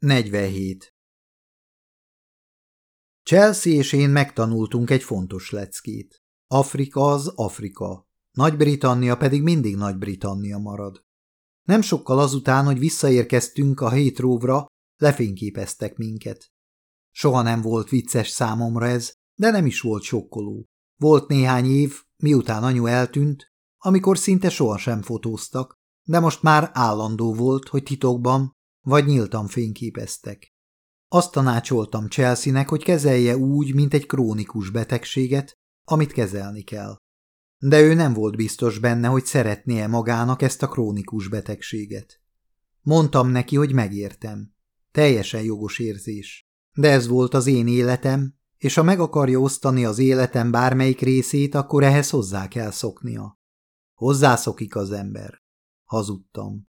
47. Chelsea és én megtanultunk egy fontos leckét. Afrika az Afrika, Nagy-Britannia pedig mindig Nagy-Britannia marad. Nem sokkal azután, hogy visszaérkeztünk a Hétróvra, lefényképeztek minket. Soha nem volt vicces számomra ez, de nem is volt sokkoló. Volt néhány év, miután anyu eltűnt, amikor szinte sohasem fotóztak, de most már állandó volt, hogy titokban vagy nyíltan fényképeztek. Azt tanácsoltam Chelsea-nek, hogy kezelje úgy, mint egy krónikus betegséget, amit kezelni kell. De ő nem volt biztos benne, hogy szeretné-e magának ezt a krónikus betegséget. Mondtam neki, hogy megértem. Teljesen jogos érzés. De ez volt az én életem, és ha meg akarja osztani az életem bármelyik részét, akkor ehhez hozzá kell szoknia. Hozzászokik az ember. Hazudtam.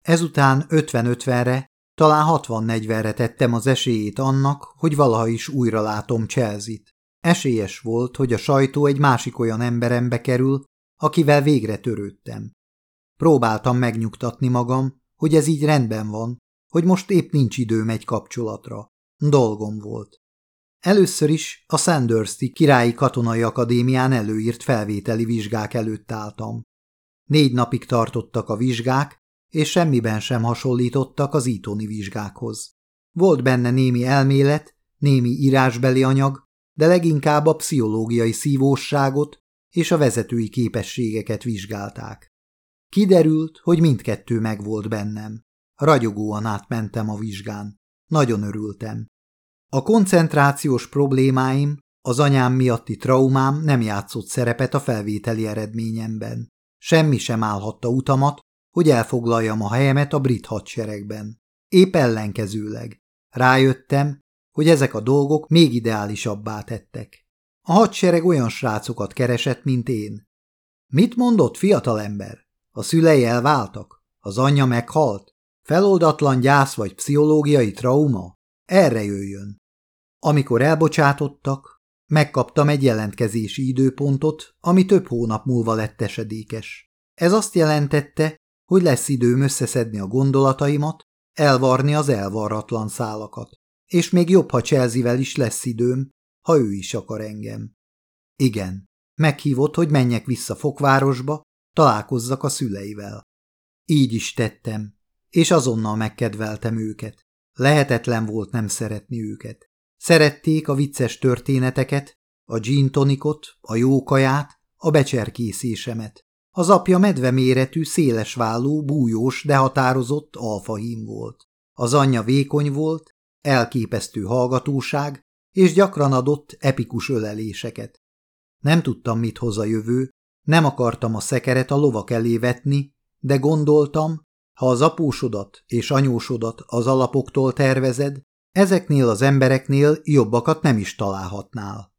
Ezután 50-50-re, talán 60-40-re tettem az esélyét annak, hogy valaha is újra látom Chelsea-t. Esélyes volt, hogy a sajtó egy másik olyan emberembe kerül, akivel végre törődtem. Próbáltam megnyugtatni magam, hogy ez így rendben van, hogy most épp nincs időm egy kapcsolatra. Dolgom volt. Először is a Sandersti Királyi Katonai Akadémián előírt felvételi vizsgák előtt álltam. Négy napig tartottak a vizsgák, és semmiben sem hasonlítottak az ítoni vizsgákhoz. Volt benne némi elmélet, némi írásbeli anyag, de leginkább a pszichológiai szívósságot és a vezetői képességeket vizsgálták. Kiderült, hogy mindkettő megvolt bennem. Ragyogóan átmentem a vizsgán. Nagyon örültem. A koncentrációs problémáim, az anyám miatti traumám nem játszott szerepet a felvételi eredményemben. Semmi sem állhatta utamat, hogy elfoglaljam a helyemet a brit hadseregben. Épp ellenkezőleg. Rájöttem, hogy ezek a dolgok még ideálisabbá tettek. A hadsereg olyan srácokat keresett, mint én. Mit mondott, fiatalember? A szülei elváltak? Az anyja meghalt? Feloldatlan gyász vagy pszichológiai trauma? Erre jöjjön. Amikor elbocsátottak, megkaptam egy jelentkezési időpontot, ami több hónap múlva lett esedékes. Ez azt jelentette, hogy lesz időm összeszedni a gondolataimat, elvarni az elvarratlan szálakat. És még jobb, ha Chelsea-vel is lesz időm, ha ő is akar engem. Igen, meghívott, hogy menjek vissza Fokvárosba, találkozzak a szüleivel. Így is tettem, és azonnal megkedveltem őket. Lehetetlen volt nem szeretni őket. Szerették a vicces történeteket, a gin tonikot, a jó kaját, a becserkészésemet. Az apja medveméretű, szélesvállú, bújós, de határozott alfahím volt. Az anyja vékony volt, elképesztő hallgatóság, és gyakran adott epikus öleléseket. Nem tudtam, mit hoz a jövő, nem akartam a szekeret a lovak elé vetni, de gondoltam, ha az apósodat és anyósodat az alapoktól tervezed, ezeknél az embereknél jobbakat nem is találhatnál.